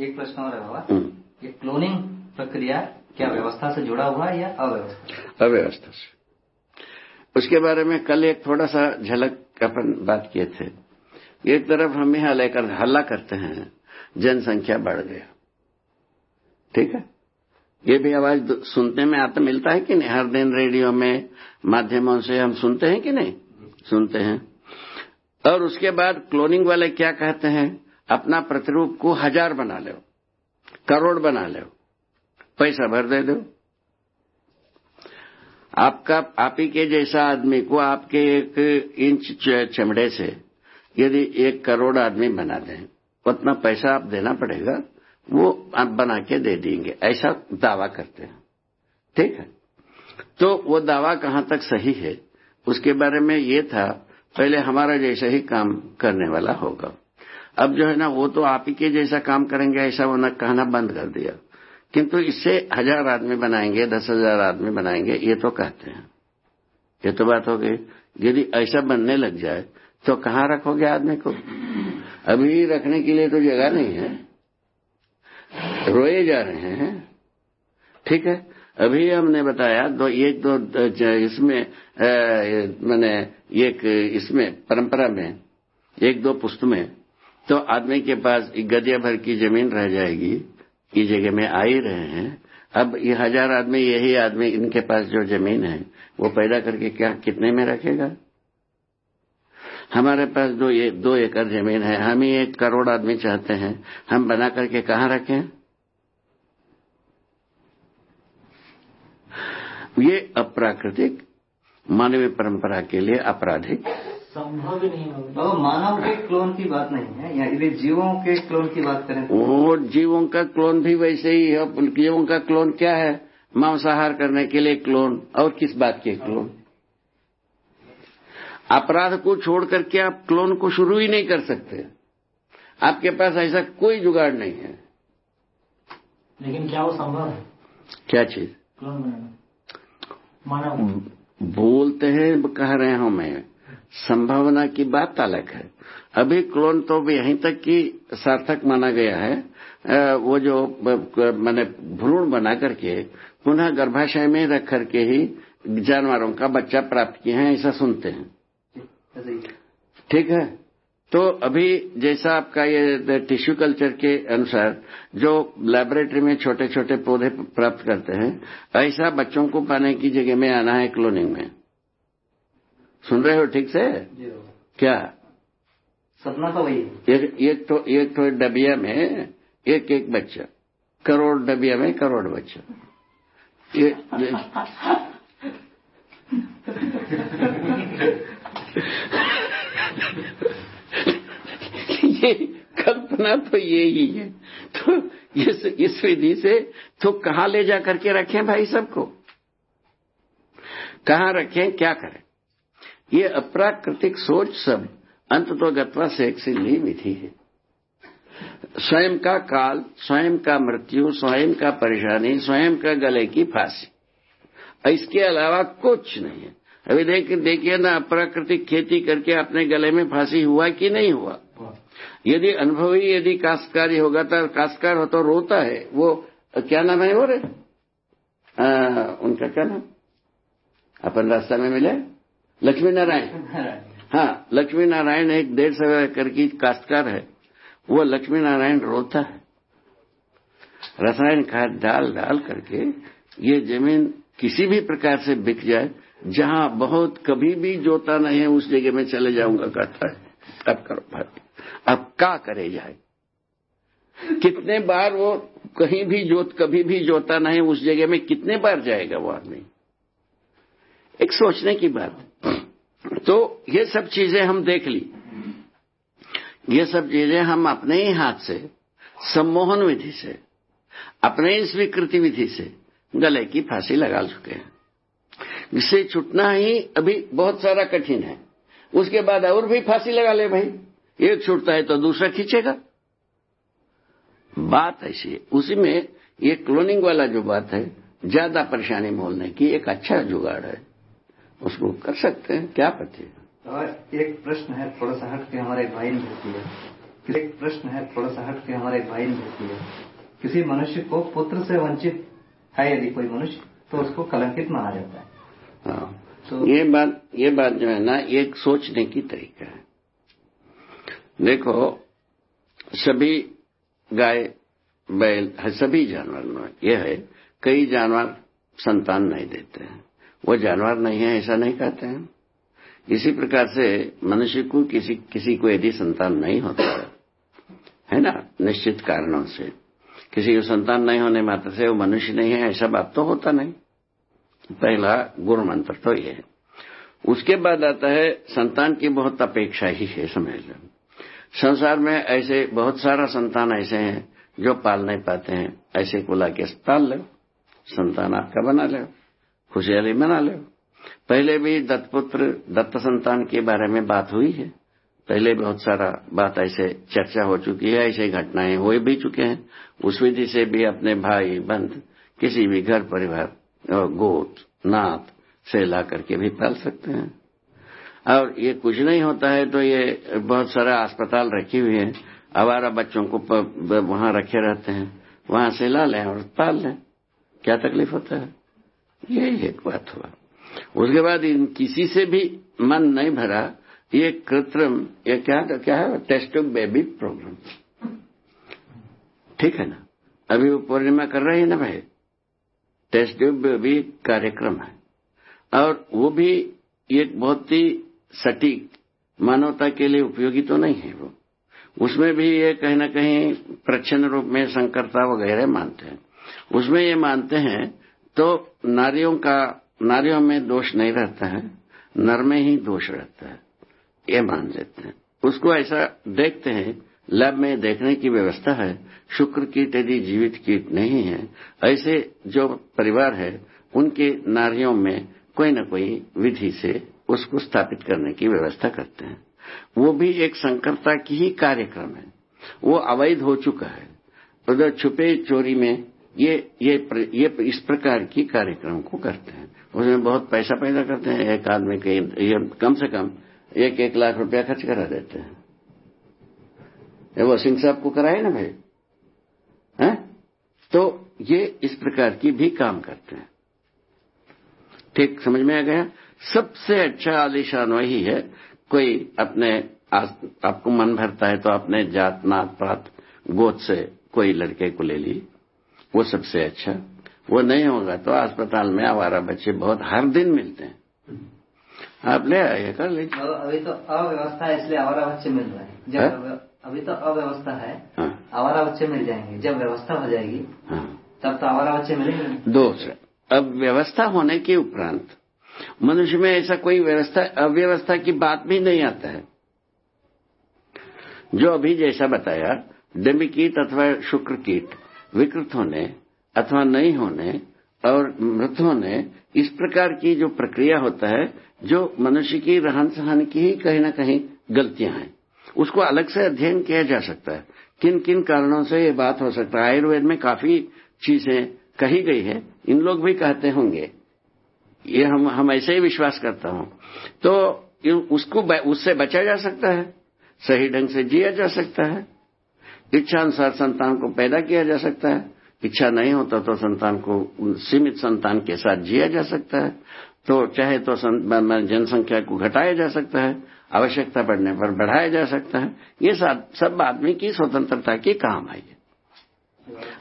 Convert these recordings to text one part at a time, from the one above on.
एक प्रश्न और है बाबा। हम्म, ये क्लोनिंग प्रक्रिया क्या व्यवस्था से जुड़ा हुआ है या अव्यवस्था अव्यवस्था से। उसके बारे में कल एक थोड़ा सा झलक अपन बात किए थे। एक तरफ़ हम यहाँ लेकर हल्ला करते हैं जनसंख्या बढ़ गया। ठीक है? ये भी आवाज़ सुनने में आता मिलता है कि नहीं? हर दिन रेडियो में माध्यमों से हम सुनते हैं कि नहीं? सुनते हैं। और उसके बाद क्लोनिंग वाले क्या कहते हैं? अपना प्रतिरूप को हज़ार बना लो, करोड़ बना लो, पैसा भर दे दो। आपका, आप ही के जैसा आदमी को आपके एक इंच चमड़े से यदि एक करोड़ आदमी बना दें, उतना पैसा आप देना पड़ेगा, वो आप बना के दे देंगे, ऐसा दावा करते हैं। ठीक है? तो वो दावा कहाँ तक सही है? उसके बारे में ये था, पहले हमारा जैसा ही काम करने वाला होगा। अब जो है ना, वो तो आप ही के जैसा काम करेंगे, ऐसा वो कहना बंद कर दिया। किंतु इससे हज़ार आदमी बनाएँगे, दस हज़ार आदमी बनाएँगे, ये तो कहते हैं। ये तो बात हो गई। यदि ऐसा बनने लग जाए तो कहाँ रखोगे आदमी को? अभी रखने के लिए तो जगह नहीं है। रोए जा रहे हैं। ठीक है? अभी हमने बताया, दो एक दो, ज- इसमें मैंने एक, इसमें, परंपरा में, एक दो पुस्त में तो आदमी के पास गदिया भर की ज़मीन रह जाएगी ये जगह में आ ही रहे हैं। अब ये हज़ार आदमी, यही आदमी इनके पास जो ज़मीन है, वो पैदा करके क्या कितने में रखेगा? हमारे पास दो ये, दो एकड़ ज़मीन है। हम ही एक करोड़ आदमी चाहते हैं। हम बना करके कहाँ रखें? ये अप्राकृतिक मानवीय परंपरा के लिए आपराधिक संभव ही नहीं होगा। बाबा मानव के क्लोन की बात नहीं है या यदि जीवों के क्लोन की बात करें तो। वो जीवों का क्लोन भी वैसे ही है जीवों का क्लोन क्या है? मांसाहार करने के लिए क्लोन और किस बात के क्लोन? अपराध को छोड़ करके आप क्लोन को शुरू ही नहीं कर सकते। आपके पास ऐसा कोई जुगाड़ नहीं है। लेकिन क्या वो संभव है? क्या चीज़? क्लोन बनाना। मानव। बोलते हैं कह रहे हूँ मैं संभावना की बात अलग है। अभी क्लोन तो भी यहीं तक कि सार्थक माना गया है। वो जो मैंने भ्रूण बना करके पुनः गर्भाशय में रख करके ही जानवरों का बच्चा प्राप्त किए हैं, ऐसा सुनते हैं। ठीक है? तो अभी जैसा आपका ये टिश्यू कल्चर के अनुसार जो लेबोरेटरी में छोटे छोटे पौधे प्राप्त करते हैं, ऐसा बच्चों को पाने की जगह में आना है क्लोनिंग में। सुन रहे हो ठीक से? क्या? सपना तो वही एक एक तो एक तो डबिया में एक एक बच्चा। करोड़ डबिया में करोड़ बच्चा। ये, ये ये कल्पना तो ये ही है। तो इस इस विधि से तो कहाँ ले जा करके रखें भाई सबको? कहाँ रखें? क्या करें? ये अप्राकृतिक सोच सब अंत तो गत्वा से एक सिल्ली विधि है। स्वयं का काल, स्वयं का मृत्यु, स्वयं का परेशानी, स्वयं का गले की फांसी। इसके अलावा कुछ नहीं है। अभी देख, देखिए ना, अप्राकृतिक खेती करके अपने गले में फांसी हुआ कि नहीं हुआ? यदि अनुभवी यदि काश्तकारी होगा तो काश्तकार हो तो रोता है। वो, क्या नाम है वो रे? उनका क्या नाम? अपन रास्ता में मिले? लक्ष्मी नारायण हाँ लक्ष्मी नारायण एक डेढ़ सौ एकड़ की काश्तकार है। वो लक्ष्मी नारायण रोता है। रसायन खाद डाल डाल करके ये ज़मीन किसी भी प्रकार से बिक जाए जहाँ बहुत कभी भी जोता नहीं है उस जगह में चले जाऊँगा कहता है। अब करो भाई। अब क्या करे जाए? कितने बार वो कहीं भी जोत कभी भी जोता नहीं उस जगह में कितने बार जाएगा वो आदमी? एक सोचने की बात। तो ये सब चीज़ें हम देख ली। ये सब चीज़ें हम अपने ही हाथ से, सम्मोहन विधि से, अपने ही स्वीकृति विधि से गले की फांसी लगा चुके हैं। इससे छुटना ही अभी बहुत सारा कठिन है। उसके बाद और भी फांसी लगा ले भाई। एक छूटता है तो दूसरा खींचेगा। बात ऐसी है। उसी में ये क्लोनिंग वाला जो बात है, ज़्यादा परेशानी मोलने की एक अच्छा जुगाड़ है। उसको कर सकते हैं क्या पति? और एक प्रश्न है थोड़ा सा हट के हमारे भाई ने किसी एक प्रश्न है थोड़ा सा हट के हमारे भाई ने दिया किसी मनुष्य को पुत्र से वंचित है यदि कोई मनुष्य तो उसको कलंकित माना जाता है। हाँ। तो ये बात ये बात जो है ना एक सोचने की तरीका है। देखो सभी गाय बैल है सभी जानवर में ये है कई जानवर संतान नहीं देते हैं। वो जानवर नहीं है, ऐसा नहीं कहते हैं। इसी प्रकार से मनुष्य को किसी किसी को यदि संतान नहीं होता है है ना, निश्चित कारणों से, किसी को संतान नहीं होने मात्र से वो मनुष्य नहीं है, ऐसा बात तो होता नहीं। पहला गुरु मंत्र तो ये है। उसके बाद आता है, संतान की बहुत अपेक्षा ही है समझ लो संसार में ऐसे बहुत सारा संतान ऐसे हैं, जो पाल नहीं पाते हैं, ऐसे को लाके पाल लो, संतान आपका बना लो। खुशहाली मना लो। पहले भी दत्तपुत्र, दत्त संतान के बारे में बात हुई है। पहले बहुत सारा बात ऐसे चर्चा हो चुकी है, ऐसे घटनाएँ हो भी चुके हैं। उस विधि से भी अपने भाई, बंध, किसी भी घर, परिवार गोत, नात से ला करके भी पाल सकते हैं। और ये कुछ नहीं होता है तो ये बहुत सारा अस्पताल रखी हुई है। आवारा बच्चों को वहाँ रखे रहते हैं। वहाँ से ला लें और पाल लें। क्या तकलीफ़ होता है? यही एक बात हुआ। उसके बाद इन किसी से भी मन नहीं भरा, ये कृत्रिम, ये क्या क्या है? टेस्ट बेबी प्रोग्राम ठीक है ना? अभी वो पूर्णिमा कर रही है ना भाई? टेस्ट बेबी कार्यक्रम है। और वो भी एक बहुत ही सटीक मानवता के लिए उपयोगी तो नहीं है वो। उसमें भी ये कहीं ना कहीं प्रच्छन्न रूप में संकरता वगैरह मानते हैं। उसमें ये मानते हैं तो नारियों का, नारियों में दोष नहीं रहता है, नर में ही दोष रहता है, ये मान लेते हैं। उसको ऐसा देखते हैं, लैब में देखने की व्यवस्था है, शुक्र कीट यदि जीवित कीट नहीं है, ऐसे जो परिवार है, उनके नारियों में कोई न कोई विधि से उसको स्थापित करने की व्यवस्था करते हैं। वो भी एक संकरता की ही कार्यक्रम है। वो अवैध हो चुका है। उधर छुपे चोरी में ये ये प्र, ये इस प्रकार की कार्यक्रम को करते हैं। उसमें बहुत पैसा पैदा करते हैं एक आदमी के ये कम से कम एक एक लाख रुपया खर्च करा देते हैं। ये वो सिंह साहब को कराए ना भाई? हैं? तो ये इस प्रकार की भी काम करते हैं। ठीक समझ में आ गया? सबसे अच्छा आलिशान वही है कोई अपने आपको मन भरता है तो अपने जात नात पात गोद से कोई लड़के को ले ली। वो सबसे अच्छा। वो नहीं होगा तो अस्पताल में आवारा बच्चे बहुत हर दिन मिलते हैं। आप ले आइए कर लीजिए। अभी तो अव्यवस्था है इसलिए आवारा बच्चे मिल रहे हैं। जब अभी तो अव्यवस्था है हाँ। आवारा बच्चे मिल जाएँगे। जब व्यवस्था हो जाएगी हाँ। तब तो आवारा बच्चे मिलेंगे। दोष अब व्यवस्था होने के उपरांत मनुष्य में ऐसा कोई व्यवस्था अव्यवस्था की बात भी नहीं आता है। जो अभी जैसा बताया डिम्ब कीट अथवा शुक्र कीट विकृत होने अथवा नहीं होने और मृत होने इस प्रकार की जो प्रक्रिया होता है, जो मनुष्य की रहन सहन की ही कहीं ना कहीं गलतियाँ हैं। उसको अलग से अध्ययन किया जा सकता है। किन किन कारणों से ये बात हो सकता है? आयुर्वेद में काफ़ी चीज़ें कही गई है। इन लोग भी कहते होंगे। ये हम हम ऐसे ही विश्वास करता हूँ। तो उसको उससे बचा जा सकता है। सही ढंग से जिया जा सकता है। इच्छानुसार संतान को पैदा किया जा सकता है। इच्छा नहीं होता तो संतान को सीमित संतान के साथ जिया जा सकता है। तो चाहे तो जनसंख्या को घटाया जा सकता है, आवश्यकता पड़ने पर बढ़ाया जा सकता है। ये सब आदमी की स्वतंत्रता के काम है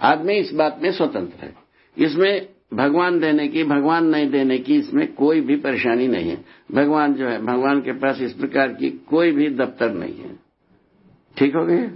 आदमी इस बात में स्वतंत्र है। इसमें भगवान देने की, भगवान नहीं देने की इसमें कोई भी परेशानी नहीं है। भगवान जो है, भगवान के पास इस प्रकार की कोई भी दफ्तर नहीं है। ठीक हो गया?